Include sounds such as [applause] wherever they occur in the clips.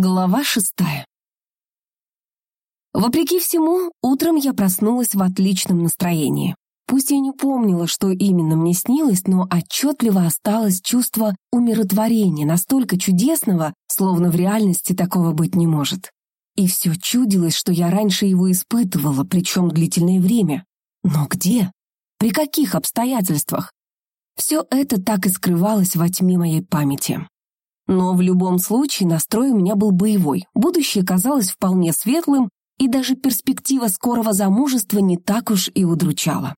Глава шестая. Вопреки всему, утром я проснулась в отличном настроении. Пусть я не помнила, что именно мне снилось, но отчетливо осталось чувство умиротворения, настолько чудесного, словно в реальности такого быть не может. И все чудилось, что я раньше его испытывала, причем длительное время. Но где? При каких обстоятельствах? Все это так и скрывалось во тьме моей памяти. Но в любом случае настрой у меня был боевой, будущее казалось вполне светлым, и даже перспектива скорого замужества не так уж и удручала.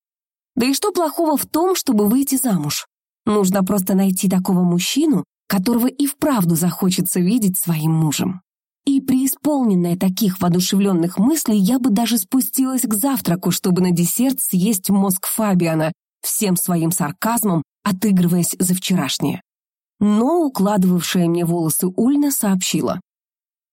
Да и что плохого в том, чтобы выйти замуж? Нужно просто найти такого мужчину, которого и вправду захочется видеть своим мужем. И преисполненная таких воодушевленных мыслей, я бы даже спустилась к завтраку, чтобы на десерт съесть мозг Фабиана, всем своим сарказмом отыгрываясь за вчерашнее но укладывавшая мне волосы Ульна сообщила.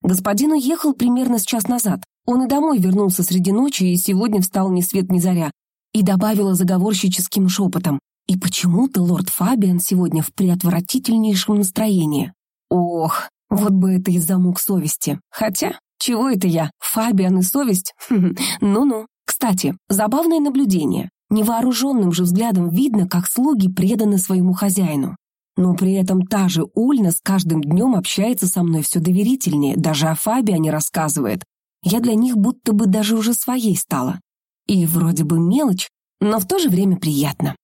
Господин уехал примерно с час назад. Он и домой вернулся среди ночи и сегодня встал ни свет ни заря. И добавила заговорщическим шепотом. И почему-то лорд Фабиан сегодня в приотвратительнейшем настроении. Ох, вот бы это из-за мук совести. Хотя, чего это я? Фабиан и совесть? [laughs] Ну-ну. Кстати, забавное наблюдение. Невооруженным же взглядом видно, как слуги преданы своему хозяину. Но при этом та же Ульна с каждым днем общается со мной все доверительнее, даже о Фабиане рассказывает. Я для них будто бы даже уже своей стала. И вроде бы мелочь, но в то же время приятно.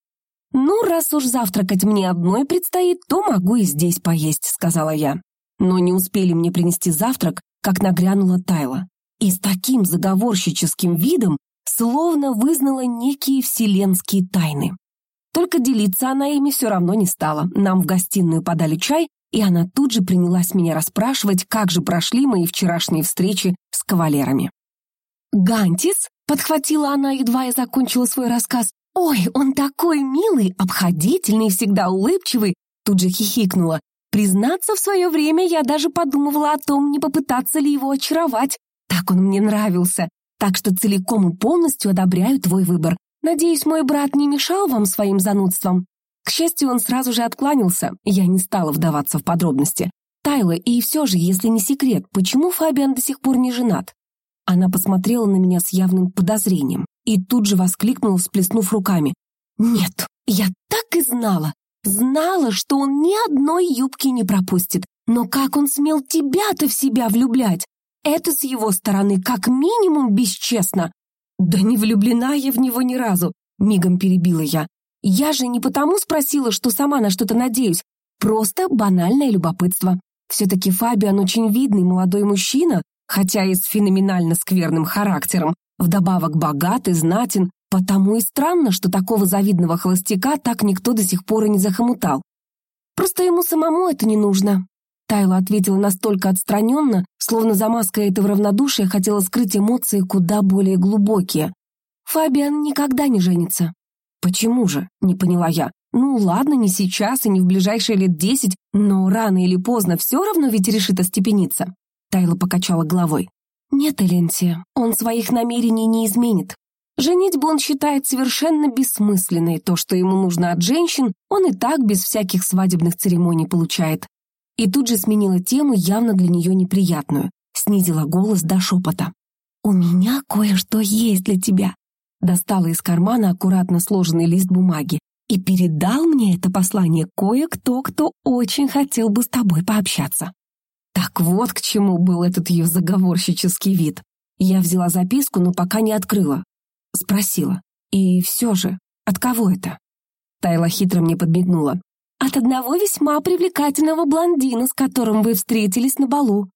«Ну, раз уж завтракать мне одной предстоит, то могу и здесь поесть», — сказала я. Но не успели мне принести завтрак, как нагрянула Тайла. И с таким заговорщическим видом словно вызнала некие вселенские тайны. Только делиться она ими все равно не стала. Нам в гостиную подали чай, и она тут же принялась меня расспрашивать, как же прошли мои вчерашние встречи с кавалерами. «Гантис?» — подхватила она, едва я закончила свой рассказ. «Ой, он такой милый, обходительный, всегда улыбчивый!» Тут же хихикнула. Признаться, в свое время я даже подумывала о том, не попытаться ли его очаровать. Так он мне нравился. Так что целиком и полностью одобряю твой выбор. «Надеюсь, мой брат не мешал вам своим занудством?» К счастью, он сразу же откланялся, я не стала вдаваться в подробности. «Тайла, и все же, если не секрет, почему Фабиан до сих пор не женат?» Она посмотрела на меня с явным подозрением и тут же воскликнула, всплеснув руками. «Нет, я так и знала! Знала, что он ни одной юбки не пропустит. Но как он смел тебя-то в себя влюблять? Это с его стороны как минимум бесчестно. «Да не влюблена я в него ни разу», — мигом перебила я. «Я же не потому спросила, что сама на что-то надеюсь. Просто банальное любопытство. Все-таки Фабиан очень видный молодой мужчина, хотя и с феноменально скверным характером, вдобавок богатый, знатен, потому и странно, что такого завидного холостяка так никто до сих пор и не захомутал. Просто ему самому это не нужно. Тайла ответила настолько отстраненно, словно за маской этого равнодушия хотела скрыть эмоции куда более глубокие. «Фабиан никогда не женится». «Почему же?» — не поняла я. «Ну ладно, не сейчас и не в ближайшие лет десять, но рано или поздно все равно ведь решит остепениться». Тайла покачала головой. «Нет, Эленсия, он своих намерений не изменит. Женитьбу он считает совершенно бессмысленной, то, что ему нужно от женщин, он и так без всяких свадебных церемоний получает. И тут же сменила тему, явно для нее неприятную. Снизила голос до шепота. «У меня кое-что есть для тебя». Достала из кармана аккуратно сложенный лист бумаги. «И передал мне это послание кое-кто, кто очень хотел бы с тобой пообщаться». Так вот к чему был этот ее заговорщический вид. Я взяла записку, но пока не открыла. Спросила. «И все же, от кого это?» Тайла хитро мне подмигнула. От одного весьма привлекательного блондина, с которым вы встретились на балу.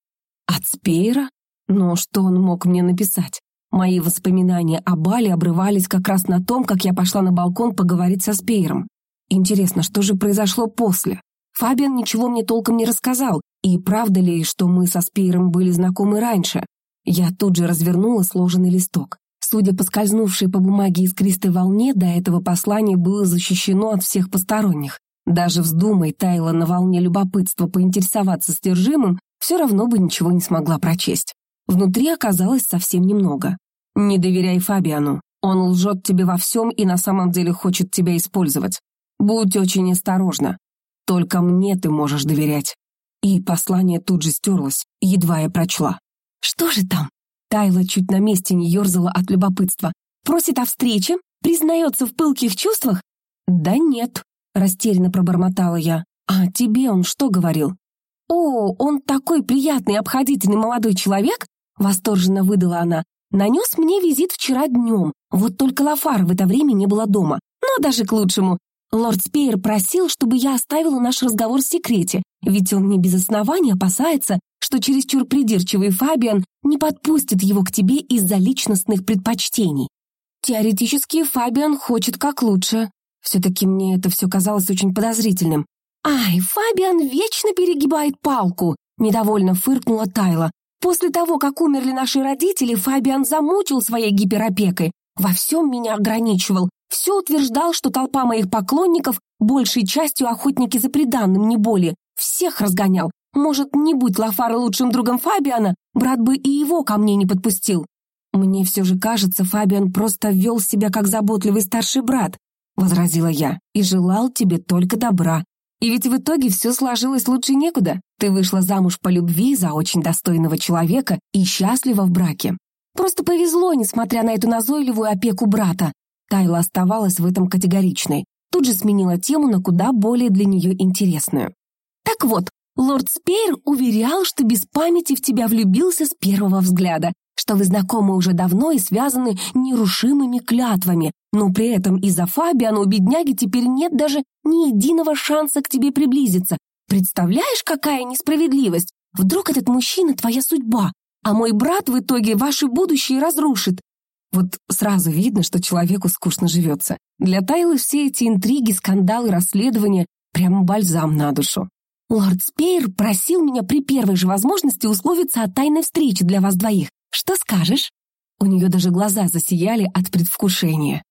От Спейра? Но что он мог мне написать? Мои воспоминания о бале обрывались как раз на том, как я пошла на балкон поговорить со Спейром. Интересно, что же произошло после? Фабиан ничего мне толком не рассказал, и правда ли, что мы со Спейром были знакомы раньше? Я тут же развернула сложенный листок. Судя по скользнувшей по бумаге искристой волне, до этого послание было защищено от всех посторонних. Даже вздумай Тайла на волне любопытства поинтересоваться стержимым, все равно бы ничего не смогла прочесть. Внутри оказалось совсем немного. Не доверяй Фабиану. Он лжет тебе во всем и на самом деле хочет тебя использовать. Будь очень осторожна. Только мне ты можешь доверять. И послание тут же стерлось. Едва я прочла. Что же там? Тайла чуть на месте не ерзала от любопытства. Просит о встрече? Признается в пылких чувствах? Да нет, растерянно пробормотала я. А тебе он что говорил? О, он такой приятный обходительный молодой человек, восторженно выдала она. Нанес мне визит вчера днем. Вот только Лафар в это время не было дома. Но даже к лучшему. Лорд Спейер просил, чтобы я оставила наш разговор в секрете, ведь он не без основания опасается, что чересчур придирчивый Фабиан не подпустит его к тебе из-за личностных предпочтений. Теоретически Фабиан хочет как лучше. Все-таки мне это все казалось очень подозрительным. «Ай, Фабиан вечно перегибает палку!» — недовольно фыркнула Тайла. «После того, как умерли наши родители, Фабиан замучил своей гиперопекой. Во всем меня ограничивал. Все утверждал, что толпа моих поклонников большей частью охотники за преданным, не более. Всех разгонял. Может, не будь Лафар лучшим другом Фабиана, брат бы и его ко мне не подпустил. Мне все же кажется, Фабиан просто вел себя как заботливый старший брат, возразила я, и желал тебе только добра. И ведь в итоге все сложилось лучше некуда. Ты вышла замуж по любви за очень достойного человека и счастлива в браке. Просто повезло, несмотря на эту назойливую опеку брата. Тайла оставалась в этом категоричной. Тут же сменила тему на куда более для нее интересную. Так вот, лорд Спейр уверял, что без памяти в тебя влюбился с первого взгляда, что вы знакомы уже давно и связаны нерушимыми клятвами, но при этом из-за Фабиана у бедняги теперь нет даже ни единого шанса к тебе приблизиться. Представляешь, какая несправедливость? Вдруг этот мужчина твоя судьба, а мой брат в итоге ваше будущее разрушит. Вот сразу видно, что человеку скучно живется. Для Тайлы все эти интриги, скандалы, расследования — прямо бальзам на душу. Лорд Спейр просил меня при первой же возможности условиться о тайной встрече для вас двоих. Что скажешь?» У нее даже глаза засияли от предвкушения.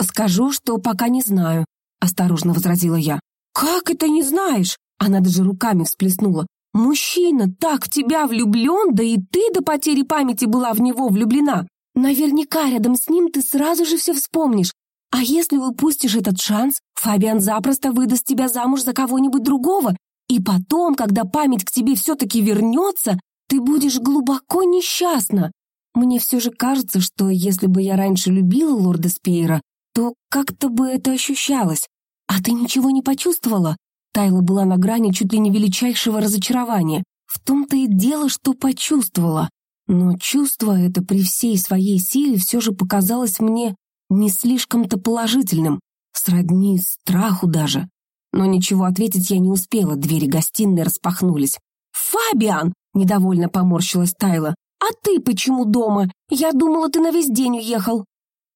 «Скажу, что пока не знаю», — осторожно возразила я. «Как это не знаешь?» Она даже руками всплеснула. «Мужчина так в тебя влюблен, да и ты до потери памяти была в него влюблена. Наверняка рядом с ним ты сразу же все вспомнишь. А если упустишь этот шанс, Фабиан запросто выдаст тебя замуж за кого-нибудь другого, и потом, когда память к тебе все-таки вернется, ты будешь глубоко несчастна. Мне все же кажется, что если бы я раньше любила лорда Спейра, то как-то бы это ощущалось. А ты ничего не почувствовала? Тайла была на грани чуть ли не величайшего разочарования. В том-то и дело, что почувствовала. Но чувство это при всей своей силе все же показалось мне не слишком-то положительным, сродни страху даже. Но ничего ответить я не успела, двери гостиной распахнулись. «Фабиан!» Недовольно поморщилась Тайла. «А ты почему дома? Я думала, ты на весь день уехал».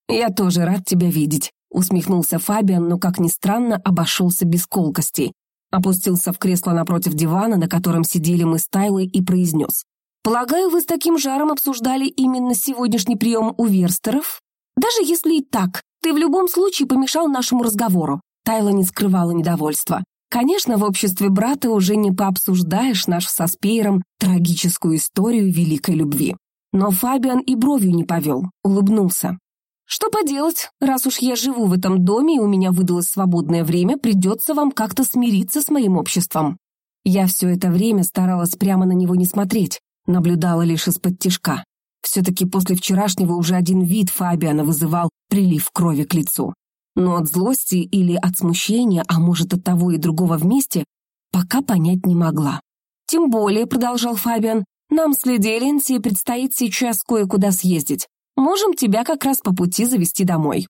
«Я тоже рад тебя видеть», — усмехнулся Фабиан, но, как ни странно, обошелся без колкостей. Опустился в кресло напротив дивана, на котором сидели мы с Тайлой, и произнес. «Полагаю, вы с таким жаром обсуждали именно сегодняшний прием у Верстеров? Даже если и так, ты в любом случае помешал нашему разговору». Тайла не скрывала недовольства. Конечно, в обществе брата уже не пообсуждаешь наш со Спейером трагическую историю великой любви. Но Фабиан и бровью не повел, улыбнулся. «Что поделать, раз уж я живу в этом доме и у меня выдалось свободное время, придется вам как-то смириться с моим обществом». Я все это время старалась прямо на него не смотреть, наблюдала лишь из-под тишка. Все-таки после вчерашнего уже один вид Фабиана вызывал прилив крови к лицу но от злости или от смущения, а может от того и другого вместе, пока понять не могла. «Тем более», — продолжал Фабиан, «нам с Леди Эленси предстоит сейчас кое-куда съездить. Можем тебя как раз по пути завести домой».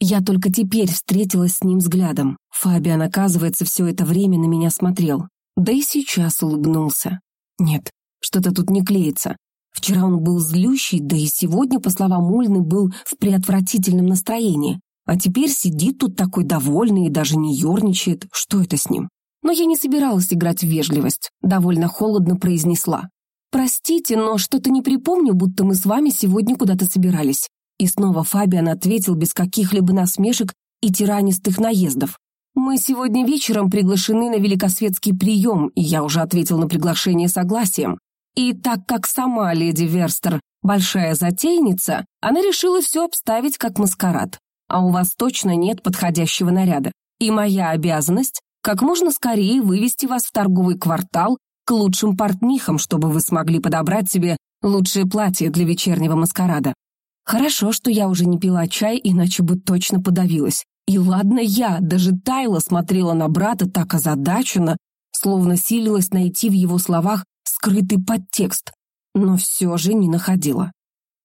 Я только теперь встретилась с ним взглядом. Фабиан, оказывается, все это время на меня смотрел. Да и сейчас улыбнулся. Нет, что-то тут не клеится. Вчера он был злющий, да и сегодня, по словам Ульны, был в преотвратительном настроении. А теперь сидит тут такой довольный и даже не ерничает. Что это с ним? Но я не собиралась играть в вежливость. Довольно холодно произнесла. «Простите, но что-то не припомню, будто мы с вами сегодня куда-то собирались». И снова Фабиан ответил без каких-либо насмешек и тиранистых наездов. «Мы сегодня вечером приглашены на великосветский прием, и я уже ответил на приглашение согласием. И так как сама леди Верстер большая затейница, она решила все обставить как маскарад а у вас точно нет подходящего наряда. И моя обязанность – как можно скорее вывести вас в торговый квартал к лучшим портнихам, чтобы вы смогли подобрать себе лучшее платье для вечернего маскарада. Хорошо, что я уже не пила чай, иначе бы точно подавилась. И ладно я, даже Тайла смотрела на брата так озадаченно, словно силилась найти в его словах скрытый подтекст, но все же не находила.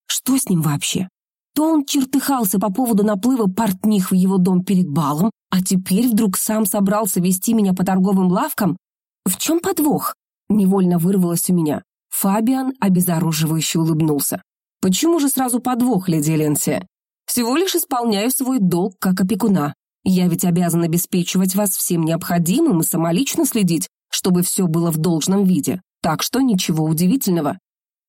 Что с ним вообще? То он чертыхался по поводу наплыва портних в его дом перед балом, а теперь вдруг сам собрался вести меня по торговым лавкам? В чем подвох? Невольно вырвалось у меня. Фабиан обезоруживающе улыбнулся. «Почему же сразу подвох, леди Эленсия? Всего лишь исполняю свой долг как опекуна. Я ведь обязан обеспечивать вас всем необходимым и самолично следить, чтобы все было в должном виде. Так что ничего удивительного».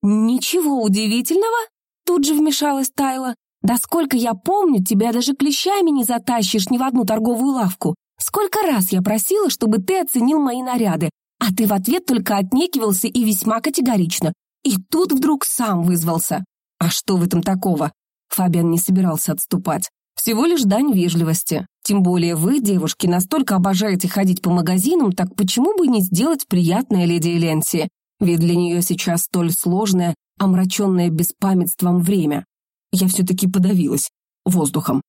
«Ничего удивительного?» Тут же вмешалась Тайла. «Да сколько я помню, тебя даже клещами не затащишь ни в одну торговую лавку. Сколько раз я просила, чтобы ты оценил мои наряды, а ты в ответ только отнекивался и весьма категорично. И тут вдруг сам вызвался. А что в этом такого? Фабиан не собирался отступать. Всего лишь дань вежливости. Тем более вы, девушки, настолько обожаете ходить по магазинам, так почему бы не сделать приятное леди Эленси? Ведь для нее сейчас столь сложное, омраченное беспамятством время. Я все-таки подавилась воздухом.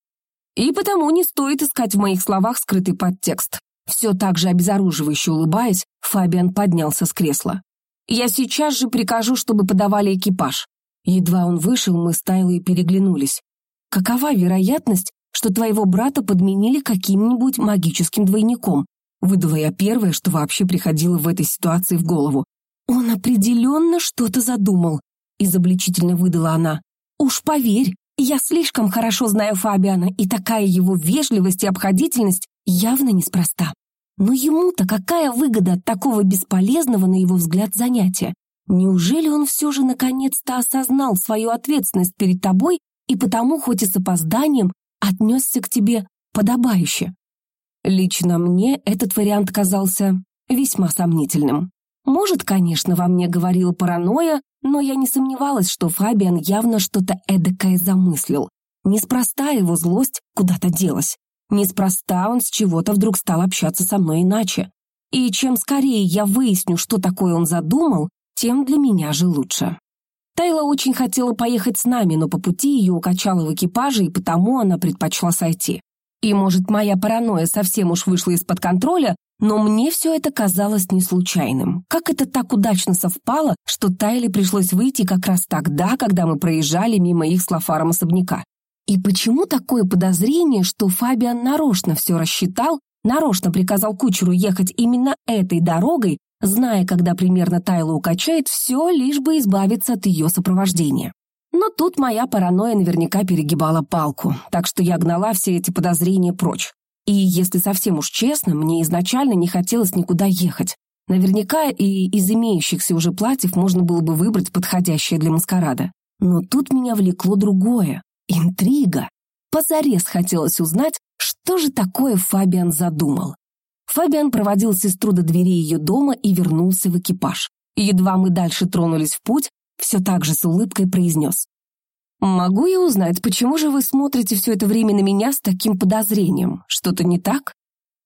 И потому не стоит искать в моих словах скрытый подтекст. Все так же обезоруживающе улыбаясь, Фабиан поднялся с кресла. «Я сейчас же прикажу, чтобы подавали экипаж». Едва он вышел, мы с Тайлой переглянулись. «Какова вероятность, что твоего брата подменили каким-нибудь магическим двойником?» Выдала я первое, что вообще приходило в этой ситуации в голову. «Он определенно что-то задумал», — изобличительно выдала она. «Уж поверь, я слишком хорошо знаю Фабиана, и такая его вежливость и обходительность явно неспроста. Но ему-то какая выгода от такого бесполезного, на его взгляд, занятия? Неужели он все же наконец-то осознал свою ответственность перед тобой и потому, хоть и с опозданием, отнесся к тебе подобающе? Лично мне этот вариант казался весьма сомнительным. Может, конечно, во мне говорила паранойя, но я не сомневалась, что Фабиан явно что-то эдакое замыслил. Неспроста его злость куда-то делась. Неспроста он с чего-то вдруг стал общаться со мной иначе. И чем скорее я выясню, что такое он задумал, тем для меня же лучше. Тайла очень хотела поехать с нами, но по пути ее укачало в экипаже, и потому она предпочла сойти. И, может, моя паранойя совсем уж вышла из-под контроля, но мне все это казалось не случайным. Как это так удачно совпало, что Тайле пришлось выйти как раз тогда, когда мы проезжали мимо их с Лафаром особняка. И почему такое подозрение, что Фабиан нарочно все рассчитал, нарочно приказал кучеру ехать именно этой дорогой, зная, когда примерно Тайла укачает, все лишь бы избавиться от ее сопровождения. Но тут моя паранойя наверняка перегибала палку, так что я гнала все эти подозрения прочь. И, если совсем уж честно, мне изначально не хотелось никуда ехать. Наверняка и из имеющихся уже платьев можно было бы выбрать подходящее для маскарада. Но тут меня влекло другое — интрига. Позарез хотелось узнать, что же такое Фабиан задумал. Фабиан проводил сестру до двери ее дома и вернулся в экипаж. Едва мы дальше тронулись в путь, все так же с улыбкой произнес. «Могу я узнать, почему же вы смотрите все это время на меня с таким подозрением? Что-то не так?»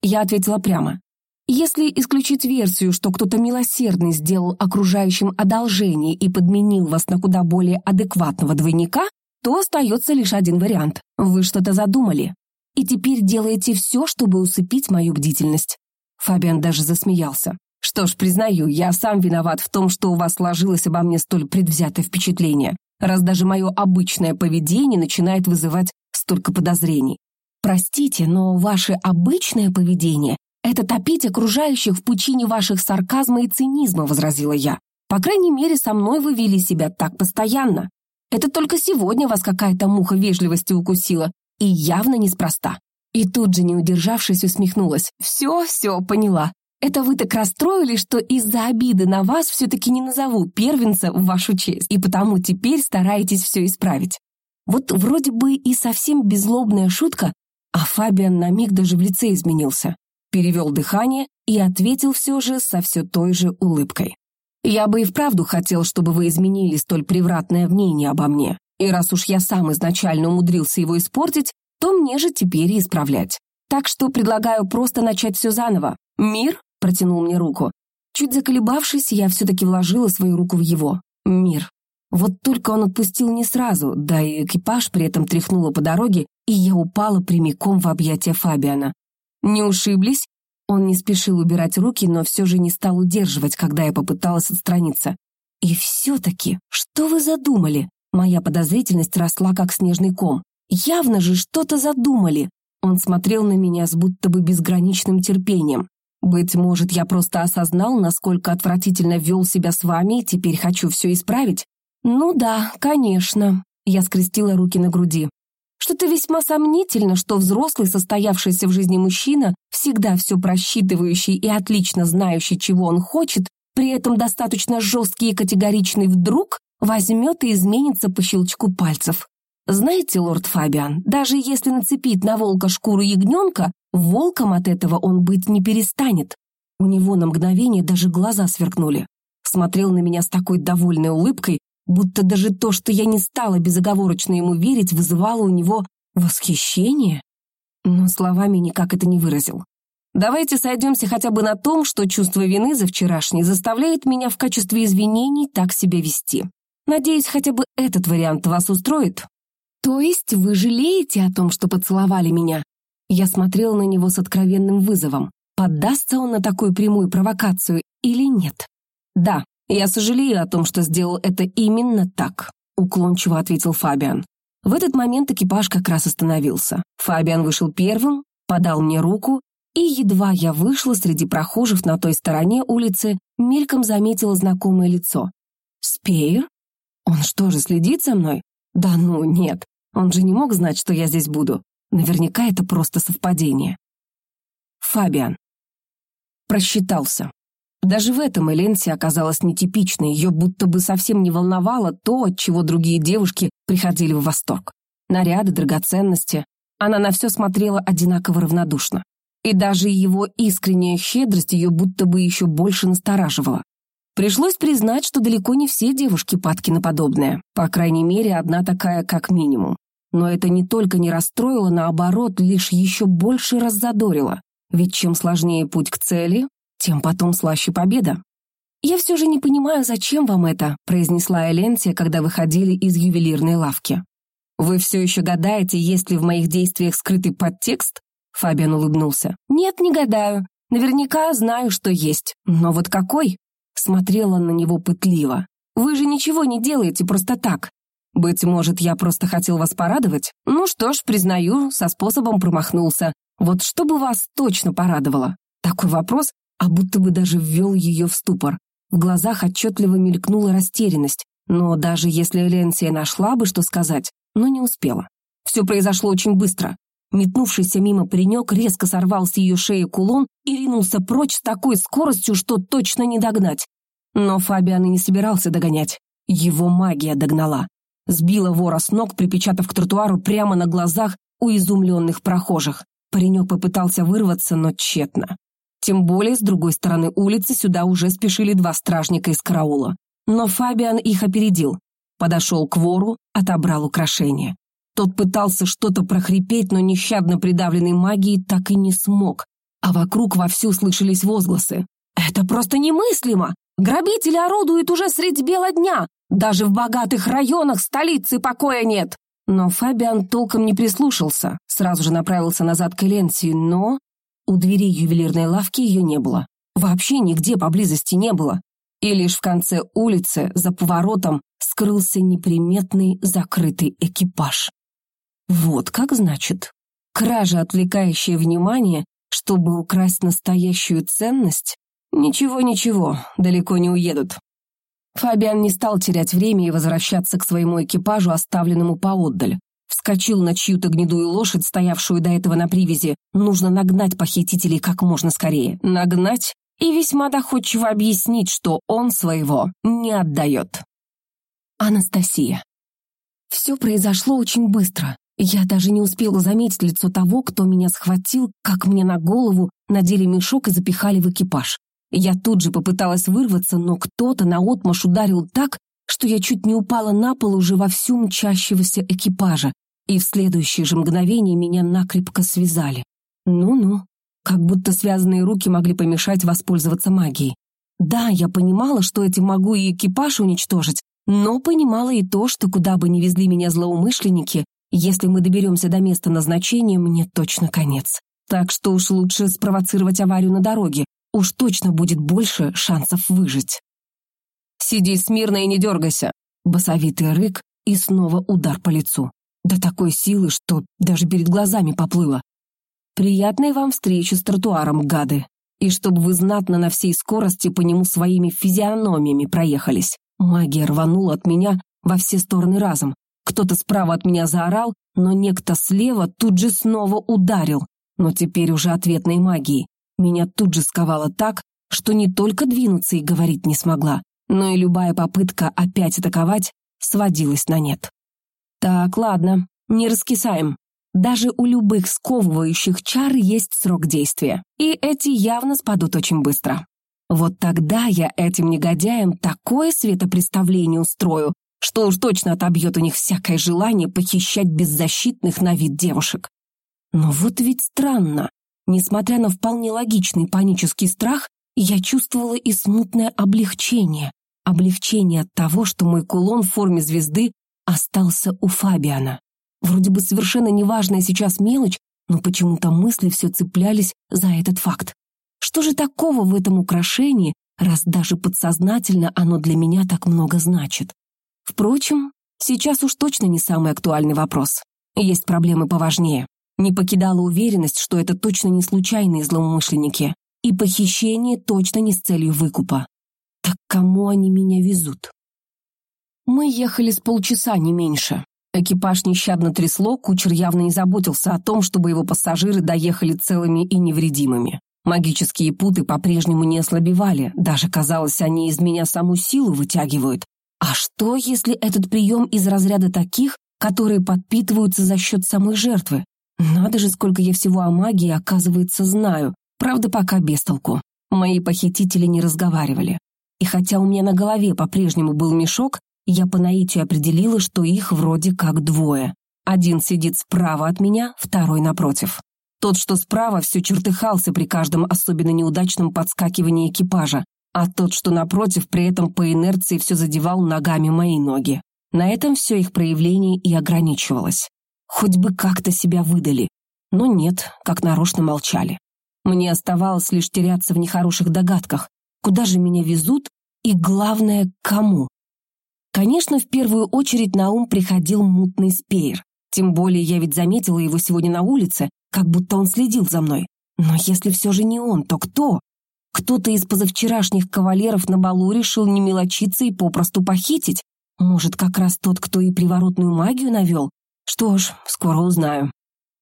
Я ответила прямо. «Если исключить версию, что кто-то милосердный сделал окружающим одолжение и подменил вас на куда более адекватного двойника, то остается лишь один вариант. Вы что-то задумали. И теперь делаете все, чтобы усыпить мою бдительность». Фабиан даже засмеялся. «Что ж, признаю, я сам виноват в том, что у вас сложилось обо мне столь предвзятое впечатление раз даже мое обычное поведение начинает вызывать столько подозрений. Простите, но ваше обычное поведение — это топить окружающих в пучине ваших сарказма и цинизма, возразила я. По крайней мере, со мной вы вели себя так постоянно. Это только сегодня вас какая-то муха вежливости укусила, и явно неспроста. И тут же, не удержавшись, усмехнулась. «Все, все, поняла. Это вы так расстроились, что из-за обиды на вас все-таки не назову первенца в вашу честь, и потому теперь стараетесь все исправить. Вот вроде бы и совсем беззлобная шутка, а Фабиан на миг даже в лице изменился. Перевел дыхание и ответил все же со все той же улыбкой. «Я бы и вправду хотел, чтобы вы изменили столь превратное мнение обо мне, и раз уж я сам изначально умудрился его испортить, то мне же теперь и исправлять. Так что предлагаю просто начать все заново. Мир?» Протянул мне руку. Чуть заколебавшись, я все-таки вложила свою руку в его. Мир. Вот только он отпустил не сразу, да и экипаж при этом тряхнуло по дороге, и я упала прямиком в объятия Фабиана. Не ушиблись? Он не спешил убирать руки, но все же не стал удерживать, когда я попыталась отстраниться. «И все-таки, что вы задумали?» Моя подозрительность росла, как снежный ком. «Явно же что-то задумали!» Он смотрел на меня с будто бы безграничным терпением. «Быть может, я просто осознал, насколько отвратительно вел себя с вами, и теперь хочу все исправить?» «Ну да, конечно», — я скрестила руки на груди. Что-то весьма сомнительно, что взрослый, состоявшийся в жизни мужчина, всегда все просчитывающий и отлично знающий, чего он хочет, при этом достаточно жесткий и категоричный вдруг возьмет и изменится по щелчку пальцев. Знаете, лорд Фабиан, даже если нацепить на волка шкуру ягненка, волком от этого он быть не перестанет. У него на мгновение даже глаза сверкнули. Смотрел на меня с такой довольной улыбкой, будто даже то, что я не стала безоговорочно ему верить, вызывало у него восхищение. Но словами никак это не выразил. Давайте сойдемся хотя бы на том, что чувство вины за вчерашний заставляет меня в качестве извинений так себя вести. Надеюсь, хотя бы этот вариант вас устроит. То есть вы жалеете о том, что поцеловали меня? Я смотрела на него с откровенным вызовом. Поддастся он на такую прямую провокацию или нет? Да, я сожалею о том, что сделал это именно так, уклончиво ответил Фабиан. В этот момент экипаж как раз остановился. Фабиан вышел первым, подал мне руку, и едва я вышла среди прохожих на той стороне улицы, мельком заметила знакомое лицо. «Спеер? Он что же, следит за мной? Да ну, нет, он же не мог знать, что я здесь буду. Наверняка это просто совпадение». Фабиан. Просчитался. Даже в этом Эленси оказалась нетипичной, ее будто бы совсем не волновало то, от чего другие девушки приходили в восторг. Наряды, драгоценности. Она на все смотрела одинаково равнодушно. И даже его искренняя щедрость ее будто бы еще больше настораживала. Пришлось признать, что далеко не все девушки падки на подобное. По крайней мере, одна такая как минимум. Но это не только не расстроило, наоборот, лишь еще больше раззадорило. Ведь чем сложнее путь к цели, тем потом слаще победа. «Я все же не понимаю, зачем вам это», произнесла Эленсия, когда выходили из ювелирной лавки. «Вы все еще гадаете, есть ли в моих действиях скрытый подтекст?» Фабиан улыбнулся. «Нет, не гадаю. Наверняка знаю, что есть. Но вот какой?» Смотрела на него пытливо. «Вы же ничего не делаете просто так. Быть может, я просто хотел вас порадовать? Ну что ж, признаю, со способом промахнулся. Вот что бы вас точно порадовало?» Такой вопрос, а будто бы даже ввел ее в ступор. В глазах отчетливо мелькнула растерянность, но даже если Эленсия нашла бы, что сказать, но не успела. Все произошло очень быстро. Метнувшийся мимо паренек резко сорвал с ее шеи кулон и ринулся прочь с такой скоростью, что точно не догнать. Но Фабиан и не собирался догонять. Его магия догнала. Сбила вора с ног, припечатав к тротуару прямо на глазах у изумленных прохожих. Паренек попытался вырваться, но тщетно. Тем более, с другой стороны улицы сюда уже спешили два стражника из караула. Но Фабиан их опередил. Подошел к вору, отобрал украшение. Тот пытался что-то прохрипеть, но нещадно придавленной магией так и не смог. А вокруг вовсю слышались возгласы. «Это просто немыслимо! Грабители орудуют уже средь бела дня! Даже в богатых районах столицы покоя нет!» Но Фабиан толком не прислушался, сразу же направился назад к Эленсии, но... У двери ювелирной лавки ее не было. Вообще нигде поблизости не было. И лишь в конце улицы, за поворотом, скрылся неприметный закрытый экипаж. Вот как значит. Кража, отвлекающая внимание, чтобы украсть настоящую ценность? Ничего-ничего, далеко не уедут. Фабиан не стал терять время и возвращаться к своему экипажу, оставленному поотдаль. Вскочил на чью-то гнедую лошадь, стоявшую до этого на привязи. Нужно нагнать похитителей как можно скорее. Нагнать и весьма доходчиво объяснить, что он своего не отдает. Анастасия. Все произошло очень быстро. Я даже не успела заметить лицо того, кто меня схватил, как мне на голову надели мешок и запихали в экипаж. Я тут же попыталась вырваться, но кто-то наотмашь ударил так, что я чуть не упала на пол уже во всю мчащегося экипажа, и в следующее же мгновение меня накрепко связали. Ну-ну, как будто связанные руки могли помешать воспользоваться магией. Да, я понимала, что этим могу и экипаж уничтожить, но понимала и то, что куда бы ни везли меня злоумышленники, если мы доберемся до места назначения, мне точно конец. Так что уж лучше спровоцировать аварию на дороге, уж точно будет больше шансов выжить. «Сиди смирно и не дергайся!» Басовитый рык и снова удар по лицу. До такой силы, что даже перед глазами поплыло. «Приятной вам встречи с тротуаром, гады!» И чтобы вы знатно на всей скорости по нему своими физиономиями проехались. Магия рванула от меня во все стороны разом. Кто-то справа от меня заорал, но некто слева тут же снова ударил. Но теперь уже ответной магией. Меня тут же сковало так, что не только двинуться и говорить не смогла, но и любая попытка опять атаковать сводилась на нет. Так, ладно, не раскисаем. Даже у любых сковывающих чар есть срок действия, и эти явно спадут очень быстро. Вот тогда я этим негодяям такое светопреставление устрою, что уж точно отобьет у них всякое желание похищать беззащитных на вид девушек. Но вот ведь странно. Несмотря на вполне логичный панический страх, я чувствовала и смутное облегчение. Облегчение от того, что мой кулон в форме звезды остался у Фабиана. Вроде бы совершенно неважная сейчас мелочь, но почему-то мысли все цеплялись за этот факт. Что же такого в этом украшении, раз даже подсознательно оно для меня так много значит? Впрочем, сейчас уж точно не самый актуальный вопрос. Есть проблемы поважнее. Не покидала уверенность, что это точно не случайные злоумышленники, и похищение точно не с целью выкупа. Так кому они меня везут? Мы ехали с полчаса, не меньше. Экипаж нещадно трясло, кучер явно не заботился о том, чтобы его пассажиры доехали целыми и невредимыми. Магические путы по-прежнему не ослабевали, даже казалось, они из меня саму силу вытягивают. А что, если этот прием из разряда таких, которые подпитываются за счет самой жертвы? Надо же, сколько я всего о магии, оказывается, знаю. Правда, пока без толку. Мои похитители не разговаривали. И хотя у меня на голове по-прежнему был мешок, я по наитию определила, что их вроде как двое. Один сидит справа от меня, второй напротив. Тот, что справа, все чертыхался при каждом особенно неудачном подскакивании экипажа, а тот, что напротив, при этом по инерции все задевал ногами мои ноги. На этом все их проявление и ограничивалось. Хоть бы как-то себя выдали. Но нет, как нарочно молчали. Мне оставалось лишь теряться в нехороших догадках, куда же меня везут и, главное, кому. Конечно, в первую очередь на ум приходил мутный спеер. Тем более я ведь заметила его сегодня на улице, как будто он следил за мной. Но если все же не он, то кто? Кто-то из позавчерашних кавалеров на балу решил не мелочиться и попросту похитить? Может, как раз тот, кто и приворотную магию навел? Что ж, скоро узнаю.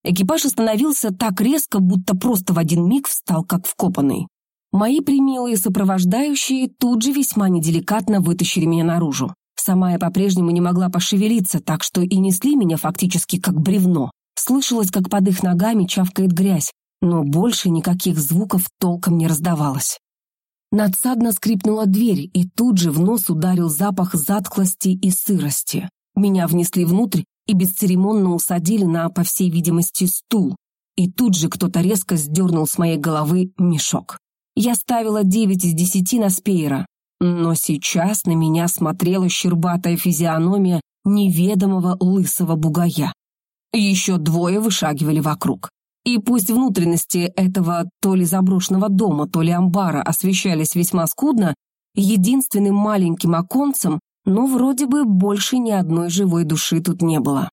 Экипаж остановился так резко, будто просто в один миг встал, как вкопанный. Мои примилые сопровождающие тут же весьма неделикатно вытащили меня наружу. Сама я по-прежнему не могла пошевелиться, так что и несли меня фактически как бревно. Слышалось, как под их ногами чавкает грязь, но больше никаких звуков толком не раздавалось. Надсадно скрипнула дверь, и тут же в нос ударил запах затхлости и сырости. Меня внесли внутрь и бесцеремонно усадили на, по всей видимости, стул. И тут же кто-то резко сдернул с моей головы мешок. Я ставила девять из десяти на спеера, но сейчас на меня смотрела щербатая физиономия неведомого лысого бугая. Еще двое вышагивали вокруг. И пусть внутренности этого то ли заброшенного дома, то ли амбара освещались весьма скудно, единственным маленьким оконцем, но вроде бы больше ни одной живой души тут не было.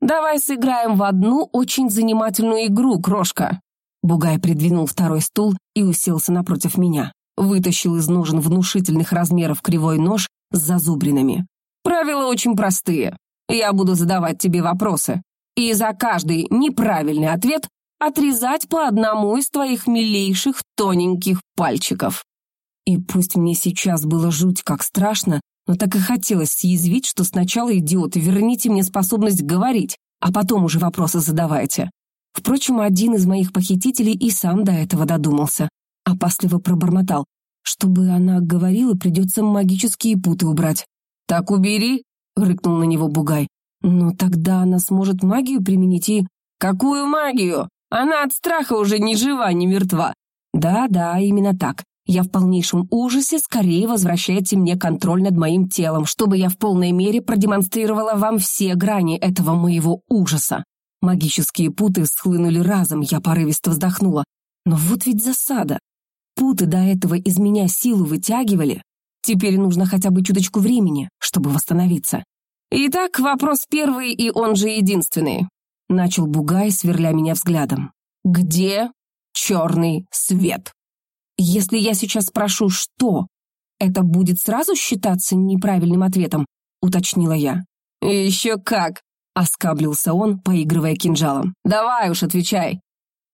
«Давай сыграем в одну очень занимательную игру, крошка!» Бугай придвинул второй стул и уселся напротив меня вытащил из ножен внушительных размеров кривой нож с зазубринами. «Правила очень простые. Я буду задавать тебе вопросы, и за каждый неправильный ответ отрезать по одному из твоих милейших тоненьких пальчиков». И пусть мне сейчас было жуть как страшно, но так и хотелось съязвить, что сначала, идиоты, верните мне способность говорить, а потом уже вопросы задавайте. Впрочем, один из моих похитителей и сам до этого додумался. Опасливо пробормотал. Чтобы она говорила, придется магические путы убрать. «Так убери!» — рыкнул на него Бугай. «Но тогда она сможет магию применить и...» «Какую магию? Она от страха уже ни жива, ни мертва!» «Да-да, именно так. Я в полнейшем ужасе, скорее возвращайте мне контроль над моим телом, чтобы я в полной мере продемонстрировала вам все грани этого моего ужаса. Магические путы схлынули разом, я порывисто вздохнула. Но вот ведь засада. Путы до этого из меня силу вытягивали. Теперь нужно хотя бы чуточку времени, чтобы восстановиться. Итак, вопрос первый и он же единственный. Начал Бугай, сверля меня взглядом. Где черный свет? Если я сейчас спрошу «что?», это будет сразу считаться неправильным ответом, уточнила я. «Еще как!» — оскаблился он, поигрывая кинжалом. «Давай уж, отвечай!»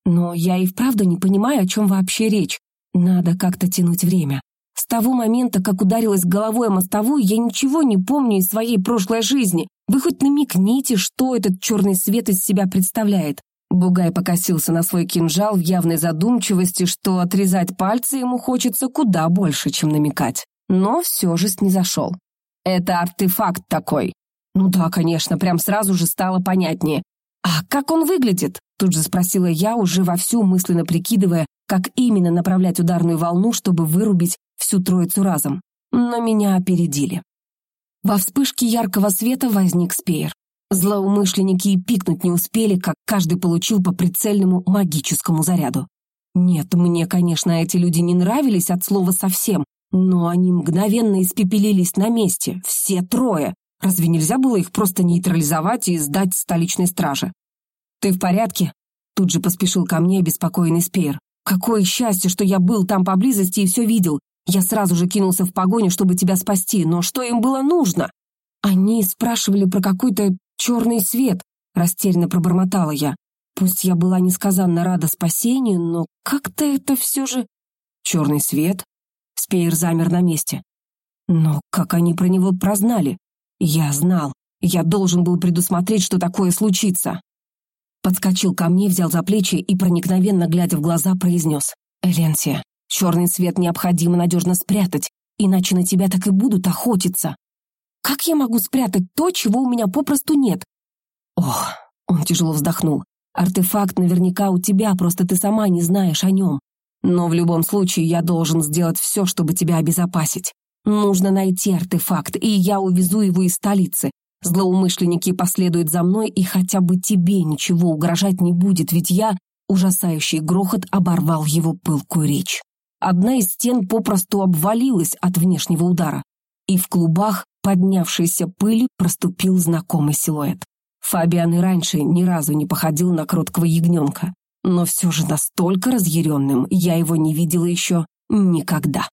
Но я и вправду не понимаю, о чем вообще речь. Надо как-то тянуть время. С того момента, как ударилась головой о мостовую, я ничего не помню из своей прошлой жизни. Вы хоть намекните, что этот черный свет из себя представляет. Бугай покосился на свой кинжал в явной задумчивости, что отрезать пальцы ему хочется куда больше, чем намекать. Но все же снизошел. «Это артефакт такой». «Ну да, конечно, прям сразу же стало понятнее. А как он выглядит?» Тут же спросила я, уже вовсю мысленно прикидывая, как именно направлять ударную волну, чтобы вырубить всю троицу разом. Но меня опередили. Во вспышке яркого света возник спеер. Злоумышленники и пикнуть не успели, как каждый получил по прицельному магическому заряду. Нет, мне, конечно, эти люди не нравились от слова совсем, но они мгновенно испепелились на месте, все трое. Разве нельзя было их просто нейтрализовать и сдать столичной страже? «Ты в порядке?» Тут же поспешил ко мне обеспокоенный Спеер. «Какое счастье, что я был там поблизости и все видел. Я сразу же кинулся в погоню, чтобы тебя спасти, но что им было нужно?» Они спрашивали про какой-то черный свет», — растерянно пробормотала я. Пусть я была несказанно рада спасению, но как-то это все же... Черный свет? Спеер замер на месте. Но как они про него прознали? Я знал. Я должен был предусмотреть, что такое случится. Подскочил ко мне, взял за плечи и, проникновенно глядя в глаза, произнес. «Эленсия, черный свет необходимо надежно спрятать, иначе на тебя так и будут охотиться. Как я могу спрятать то, чего у меня попросту нет? Ох, он тяжело вздохнул. Артефакт наверняка у тебя, просто ты сама не знаешь о нем. Но в любом случае я должен сделать все, чтобы тебя обезопасить. Нужно найти артефакт, и я увезу его из столицы. Злоумышленники последуют за мной, и хотя бы тебе ничего угрожать не будет, ведь я, ужасающий грохот, оборвал его пылкую речь. Одна из стен попросту обвалилась от внешнего удара, и в клубах поднявшейся пыли проступил знакомый силуэт. Фабиан и раньше ни разу не походил на кроткого ягненка, но все же настолько разъяренным я его не видела еще никогда.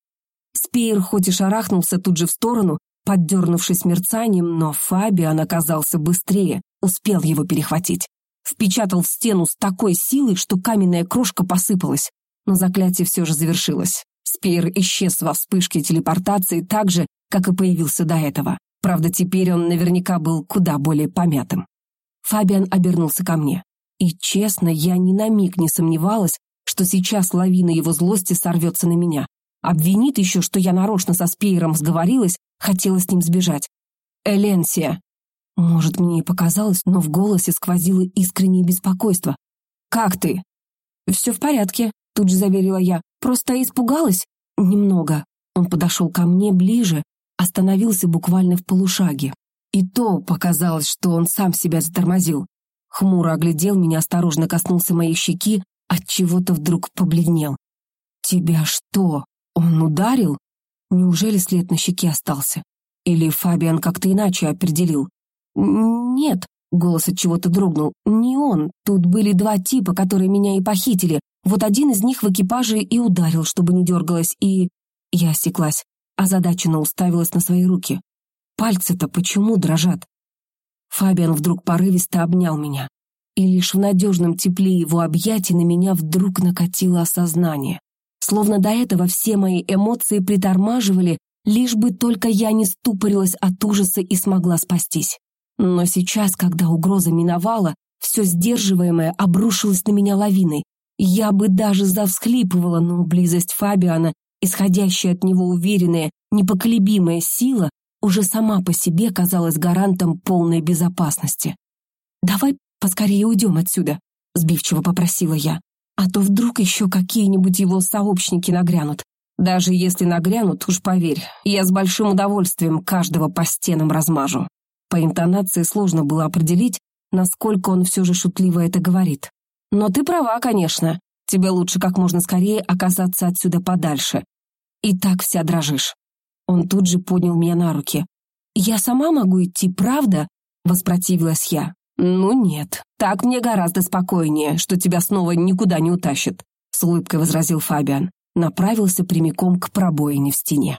Спеер хоть и шарахнулся тут же в сторону, поддернувшись мерцанием, но Фабиан оказался быстрее, успел его перехватить. Впечатал в стену с такой силой, что каменная крошка посыпалась, но заклятие все же завершилось. Спеер исчез во вспышке телепортации так же, как и появился до этого. Правда, теперь он наверняка был куда более помятым. Фабиан обернулся ко мне. И, честно, я ни на миг не сомневалась, что сейчас лавина его злости сорвется на меня. Обвинит еще, что я нарочно со Спеером сговорилась, хотела с ним сбежать. «Эленсия!» Может, мне и показалось, но в голосе сквозило искреннее беспокойство. «Как ты?» «Все в порядке», — тут же заверила я. «Просто испугалась?» «Немного». Он подошел ко мне ближе, остановился буквально в полушаге. И то показалось, что он сам себя затормозил. Хмуро оглядел меня, осторожно коснулся моей щеки, от чего-то вдруг побледнел. «Тебя что, он ударил? Неужели след на щеке остался? Или Фабиан как-то иначе определил?» «Нет», — голос от чего-то дрогнул, — «не он. Тут были два типа, которые меня и похитили. Вот один из них в экипаже и ударил, чтобы не дергалась, и...» Я осеклась озадаченно уставилась на свои руки. Пальцы-то почему дрожат? Фабиан вдруг порывисто обнял меня. И лишь в надежном тепле его объятий на меня вдруг накатило осознание. Словно до этого все мои эмоции притормаживали, лишь бы только я не ступорилась от ужаса и смогла спастись. Но сейчас, когда угроза миновала, все сдерживаемое обрушилось на меня лавиной. Я бы даже завсхлипывала, но близость Фабиана исходящая от него уверенная, непоколебимая сила уже сама по себе казалась гарантом полной безопасности. «Давай поскорее уйдем отсюда», — сбивчиво попросила я. «А то вдруг еще какие-нибудь его сообщники нагрянут. Даже если нагрянут, уж поверь, я с большим удовольствием каждого по стенам размажу. По интонации сложно было определить, насколько он все же шутливо это говорит. Но ты права, конечно. Тебе лучше как можно скорее оказаться отсюда подальше. И так вся дрожишь. Он тут же поднял меня на руки. «Я сама могу идти, правда?» — воспротивилась я. «Ну нет, так мне гораздо спокойнее, что тебя снова никуда не утащит», — с улыбкой возразил Фабиан. Направился прямиком к пробоине в стене.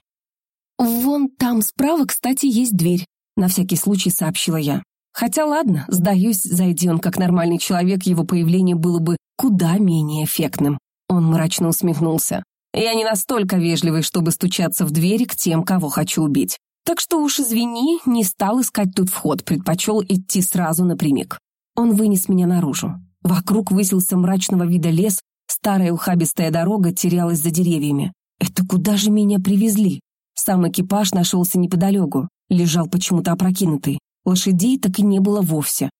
«Вон там справа, кстати, есть дверь», — на всякий случай сообщила я. Хотя ладно, сдаюсь, зайди он как нормальный человек, его появление было бы куда менее эффектным. Он мрачно усмехнулся. Я не настолько вежливый, чтобы стучаться в двери к тем, кого хочу убить. Так что уж извини, не стал искать тут вход, предпочел идти сразу напрямик. Он вынес меня наружу. Вокруг высился мрачного вида лес, старая ухабистая дорога терялась за деревьями. Это куда же меня привезли? Сам экипаж нашелся неподалеку, лежал почему-то опрокинутый. Лошадей так и не было вовсе.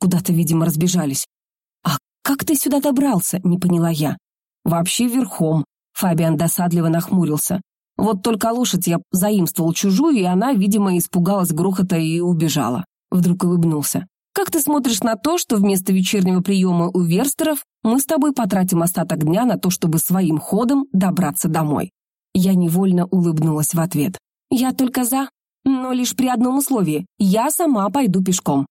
Куда-то, видимо, разбежались. «А как ты сюда добрался?» — не поняла я. «Вообще верхом», — Фабиан досадливо нахмурился. «Вот только лошадь я заимствовал чужую, и она, видимо, испугалась грохота и убежала». Вдруг улыбнулся. «Как ты смотришь на то, что вместо вечернего приема у Верстеров мы с тобой потратим остаток дня на то, чтобы своим ходом добраться домой?» Я невольно улыбнулась в ответ. «Я только за», но лишь при одном условии – я сама пойду пешком.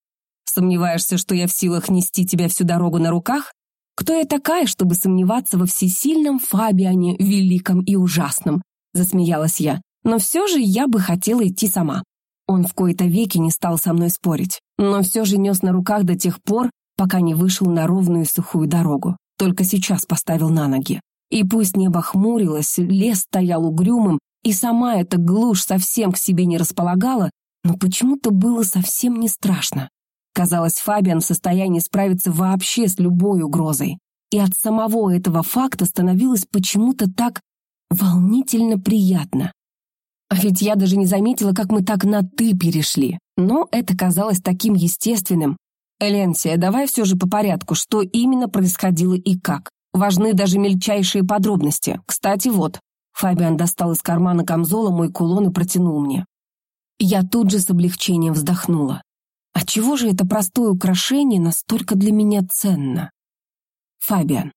Сомневаешься, что я в силах нести тебя всю дорогу на руках? Кто я такая, чтобы сомневаться во всесильном Фабиане, великом и ужасном? Засмеялась я. Но все же я бы хотела идти сама. Он в кои-то веки не стал со мной спорить, но все же нес на руках до тех пор, пока не вышел на ровную сухую дорогу. Только сейчас поставил на ноги. И пусть небо хмурилось, лес стоял угрюмым, и сама эта глушь совсем к себе не располагала, но почему-то было совсем не страшно. Казалось, Фабиан в состоянии справиться вообще с любой угрозой. И от самого этого факта становилось почему-то так волнительно приятно. А ведь я даже не заметила, как мы так на «ты» перешли. Но это казалось таким естественным. Эленсия, давай все же по порядку, что именно происходило и как. Важны даже мельчайшие подробности. Кстати, вот, Фабиан достал из кармана камзола мой кулон и протянул мне. Я тут же с облегчением вздохнула. А чего же это простое украшение настолько для меня ценно? Фабиан.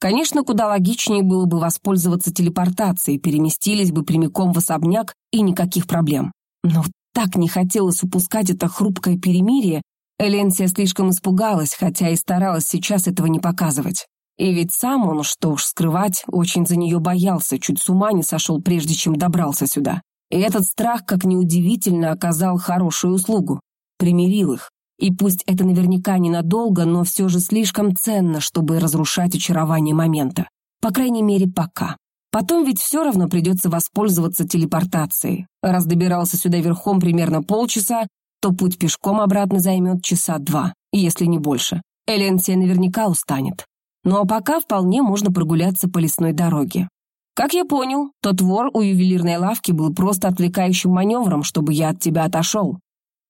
Конечно, куда логичнее было бы воспользоваться телепортацией, переместились бы прямиком в особняк и никаких проблем. Но так не хотелось упускать это хрупкое перемирие, Эленсия слишком испугалась, хотя и старалась сейчас этого не показывать. И ведь сам он, что уж скрывать, очень за нее боялся, чуть с ума не сошел, прежде чем добрался сюда. И этот страх, как неудивительно, оказал хорошую услугу. Примирил их. И пусть это наверняка ненадолго, но все же слишком ценно, чтобы разрушать очарование момента. По крайней мере, пока. Потом ведь все равно придется воспользоваться телепортацией. Раз добирался сюда верхом примерно полчаса, то путь пешком обратно займет часа два, если не больше. Эленсия наверняка устанет. Ну а пока вполне можно прогуляться по лесной дороге. Как я понял, тот вор у ювелирной лавки был просто отвлекающим маневром, чтобы я от тебя отошел.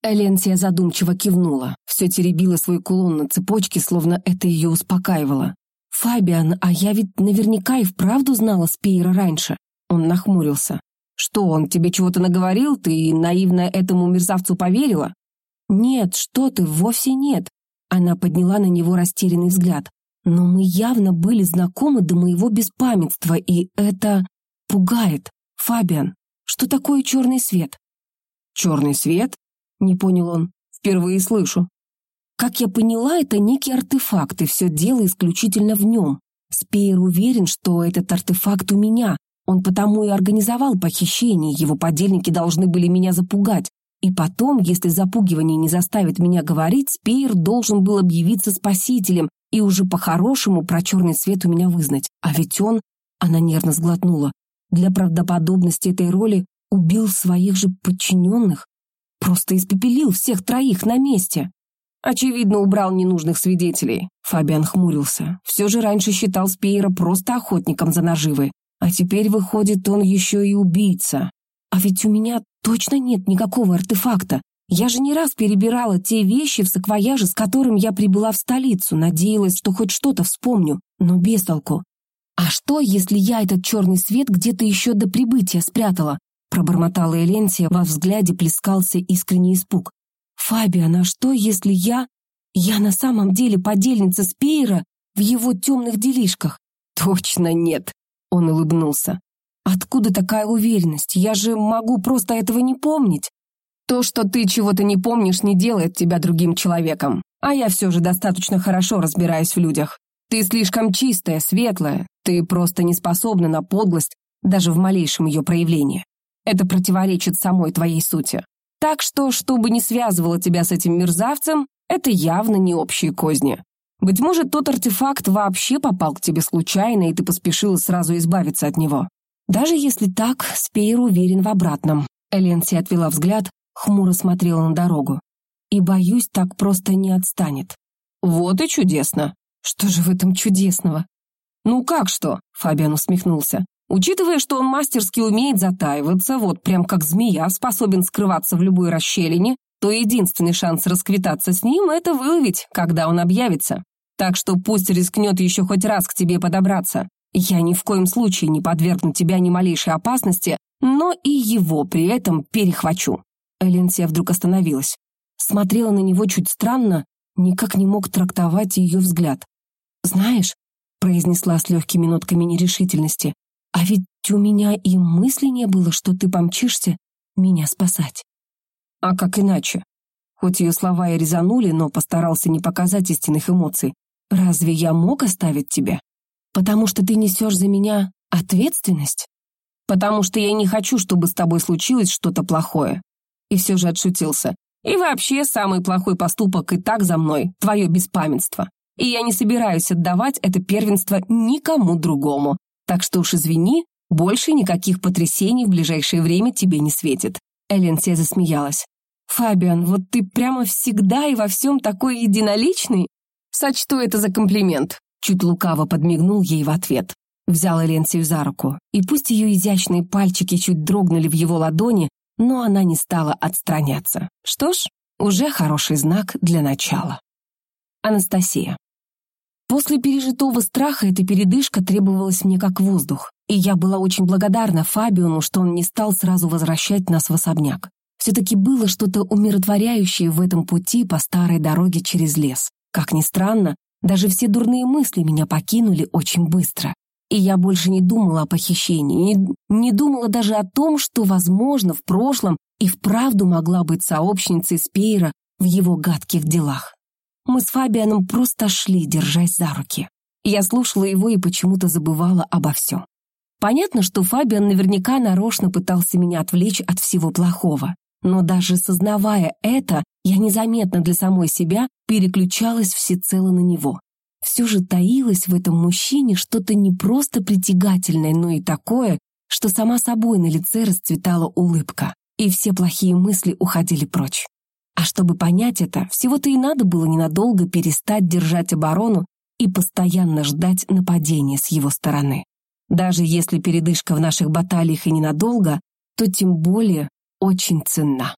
Эленсия задумчиво кивнула, все теребила свой кулон на цепочке, словно это ее успокаивало. «Фабиан, а я ведь наверняка и вправду знала Спейра раньше». Он нахмурился. «Что, он тебе чего-то наговорил? Ты наивно этому мерзавцу поверила?» «Нет, что ты, вовсе нет». Она подняла на него растерянный взгляд. Но мы явно были знакомы до моего беспамятства, и это пугает. Фабиан, что такое черный свет? Черный свет? Не понял он. Впервые слышу. Как я поняла, это некий артефакт, и все дело исключительно в нем. Спейер уверен, что этот артефакт у меня. Он потому и организовал похищение, его подельники должны были меня запугать. И потом, если запугивание не заставит меня говорить, Спейер должен был объявиться спасителем, и уже по-хорошему про черный свет у меня вызнать. А ведь он, она нервно сглотнула, для правдоподобности этой роли убил своих же подчиненных, просто испепелил всех троих на месте. Очевидно, убрал ненужных свидетелей. Фабиан хмурился. Все же раньше считал Спейера просто охотником за наживы. А теперь, выходит, он еще и убийца. А ведь у меня точно нет никакого артефакта. Я же не раз перебирала те вещи в саквояже, с которым я прибыла в столицу, надеялась, что хоть что-то вспомню, но без толку. «А что, если я этот черный свет где-то еще до прибытия спрятала?» Пробормотала Эленсия, во взгляде плескался искренний испуг. «Фабиан, а что, если я... Я на самом деле подельница Спейра в его темных делишках?» «Точно нет!» — он улыбнулся. «Откуда такая уверенность? Я же могу просто этого не помнить!» «То, что ты чего-то не помнишь, не делает тебя другим человеком. А я все же достаточно хорошо разбираюсь в людях. Ты слишком чистая, светлая, ты просто не способна на подлость даже в малейшем ее проявлении. Это противоречит самой твоей сути. Так что, что бы ни связывало тебя с этим мерзавцем, это явно не общие козни. Быть может, тот артефакт вообще попал к тебе случайно, и ты поспешила сразу избавиться от него. Даже если так, Спейр уверен в обратном. Эленси отвела взгляд, хмуро смотрела на дорогу. И, боюсь, так просто не отстанет. Вот и чудесно. Что же в этом чудесного? «Ну как что?» — Фабиан усмехнулся. «Учитывая, что он мастерски умеет затаиваться, вот прям как змея способен скрываться в любой расщелине, то единственный шанс расквитаться с ним — это выловить, когда он объявится. Так что пусть рискнет еще хоть раз к тебе подобраться. Я ни в коем случае не подвергну тебя ни малейшей опасности, но и его при этом перехвачу». Эленсия вдруг остановилась. Смотрела на него чуть странно, никак не мог трактовать ее взгляд. «Знаешь, произнесла с легкими нотками нерешительности. «А ведь у меня и мысли не было, что ты помчишься меня спасать». «А как иначе?» Хоть ее слова и резанули, но постарался не показать истинных эмоций. «Разве я мог оставить тебя? Потому что ты несешь за меня ответственность? Потому что я не хочу, чтобы с тобой случилось что-то плохое». И все же отшутился. «И вообще, самый плохой поступок и так за мной, твое беспамятство и я не собираюсь отдавать это первенство никому другому. Так что уж извини, больше никаких потрясений в ближайшее время тебе не светит». Эленсия засмеялась. «Фабиан, вот ты прямо всегда и во всем такой единоличный?» «Сочту это за комплимент», — чуть лукаво подмигнул ей в ответ. Взял Эленсию за руку, и пусть ее изящные пальчики чуть дрогнули в его ладони, но она не стала отстраняться. Что ж, уже хороший знак для начала. Анастасия. После пережитого страха эта передышка требовалась мне как воздух, и я была очень благодарна Фабиону, что он не стал сразу возвращать нас в особняк. Все-таки было что-то умиротворяющее в этом пути по старой дороге через лес. Как ни странно, даже все дурные мысли меня покинули очень быстро. И я больше не думала о похищении, не, не думала даже о том, что, возможно, в прошлом и вправду могла быть сообщницей Спейра в его гадких делах. Мы с Фабианом просто шли, держась за руки. Я слушала его и почему-то забывала обо всем. Понятно, что Фабиан наверняка нарочно пытался меня отвлечь от всего плохого. Но даже сознавая это, я незаметно для самой себя переключалась всецело на него. Все же таилось в этом мужчине что-то не просто притягательное, но и такое, что сама собой на лице расцветала улыбка, и все плохие мысли уходили прочь. А чтобы понять это, всего-то и надо было ненадолго перестать держать оборону и постоянно ждать нападения с его стороны. Даже если передышка в наших баталиях и ненадолго, то тем более очень ценна.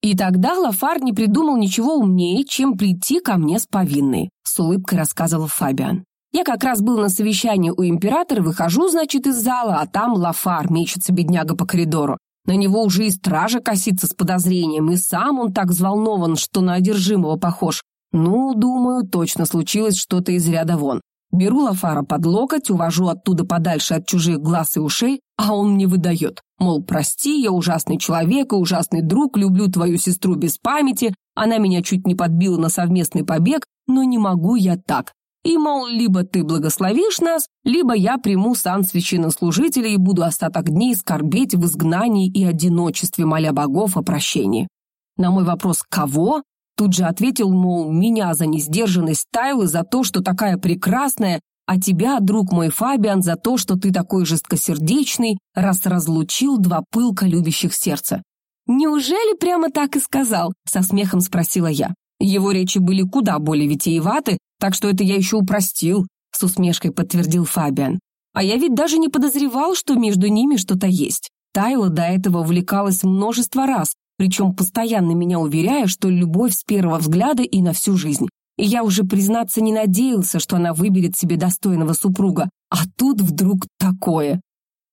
И тогда Лафар не придумал ничего умнее, чем прийти ко мне с повинной, с улыбкой рассказывал Фабиан. Я как раз был на совещании у императора, выхожу, значит, из зала, а там Лафар мечется бедняга по коридору. На него уже и стража косится с подозрением, и сам он так взволнован, что на одержимого похож. Ну, думаю, точно случилось что-то из ряда вон. Беру Лафара под локоть, увожу оттуда подальше от чужих глаз и ушей, а он мне выдает. Мол, прости, я ужасный человек и ужасный друг, люблю твою сестру без памяти, она меня чуть не подбила на совместный побег, но не могу я так. И, мол, либо ты благословишь нас, либо я приму сан священнослужителя и буду остаток дней скорбеть в изгнании и одиночестве, моля богов о прощении. На мой вопрос «Кого?» тут же ответил, мол, меня за несдержанность Тайлы, за то, что такая прекрасная, а тебя, друг мой Фабиан, за то, что ты такой жесткосердечный, раз разлучил два пылка любящих сердца. «Неужели прямо так и сказал?» — со смехом спросила я. Его речи были куда более витиеваты, так что это я еще упростил», — с усмешкой подтвердил Фабиан. «А я ведь даже не подозревал, что между ними что-то есть. Тайла до этого увлекалась множество раз, причем постоянно меня уверяя, что любовь с первого взгляда и на всю жизнь. И я уже, признаться, не надеялся, что она выберет себе достойного супруга, А тут вдруг такое.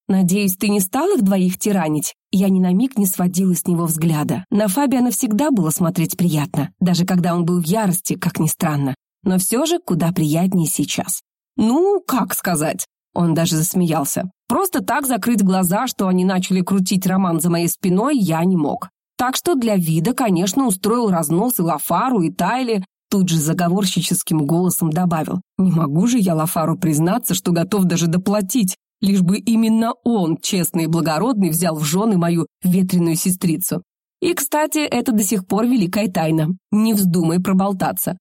Надеюсь, ты не стал их двоих тиранить? Я ни на миг не сводила с него взгляда. На Фабиана всегда было смотреть приятно, даже когда он был в ярости, как ни странно. Но все же куда приятнее сейчас. Ну, как сказать? Он даже засмеялся. Просто так закрыть глаза, что они начали крутить роман за моей спиной, я не мог. Так что для вида, конечно, устроил разнос и Лафару, и Тайле, тут же заговорщическим голосом добавил. Не могу же я Лафару признаться, что готов даже доплатить, лишь бы именно он, честный и благородный, взял в жены мою ветреную сестрицу. И, кстати, это до сих пор великая тайна. Не вздумай проболтаться.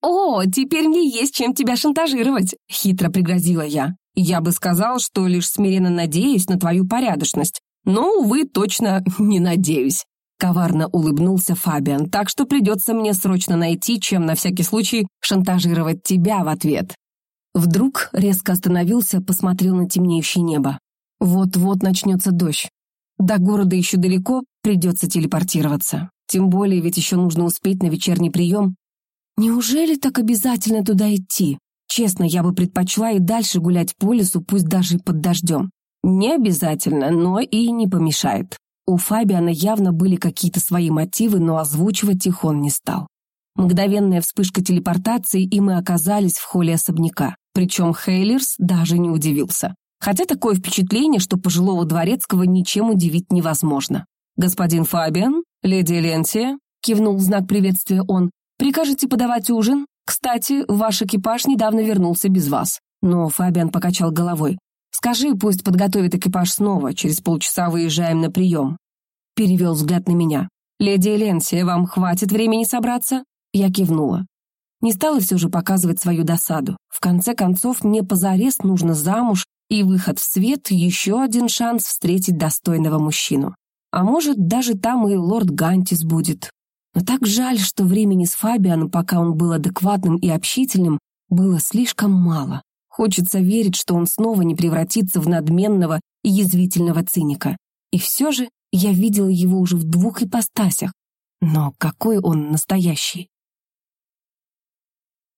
«О, теперь мне есть чем тебя шантажировать», — хитро пригрозила я. «Я бы сказал, что лишь смиренно надеюсь на твою порядочность, но, увы, точно [laughs] не надеюсь». Коварно улыбнулся Фабиан, так что придется мне срочно найти, чем на всякий случай шантажировать тебя в ответ. Вдруг резко остановился, посмотрел на темнеющее небо. Вот-вот начнется дождь. До города еще далеко, придется телепортироваться. Тем более, ведь еще нужно успеть на вечерний прием. Неужели так обязательно туда идти? Честно, я бы предпочла и дальше гулять по лесу, пусть даже под дождем. Не обязательно, но и не помешает. У Фабиана явно были какие-то свои мотивы, но озвучивать их он не стал. Мгновенная вспышка телепортации, и мы оказались в холле особняка. Причем Хейлерс даже не удивился. Хотя такое впечатление, что пожилого дворецкого ничем удивить невозможно. «Господин Фабиан, леди Ленсия», — кивнул в знак приветствия он, Прикажете подавать ужин? Кстати, ваш экипаж недавно вернулся без вас». Но Фабиан покачал головой. «Скажи, пусть подготовит экипаж снова, через полчаса выезжаем на прием». Перевел взгляд на меня. «Леди Эленсия, вам хватит времени собраться?» Я кивнула. Не стала все же показывать свою досаду. В конце концов, мне позарез нужно замуж, и выход в свет — еще один шанс встретить достойного мужчину. А может, даже там и лорд Гантис будет. Но так жаль, что времени с Фабианом, пока он был адекватным и общительным, было слишком мало. Хочется верить, что он снова не превратится в надменного и язвительного циника. И все же я видела его уже в двух ипостасях. Но какой он настоящий?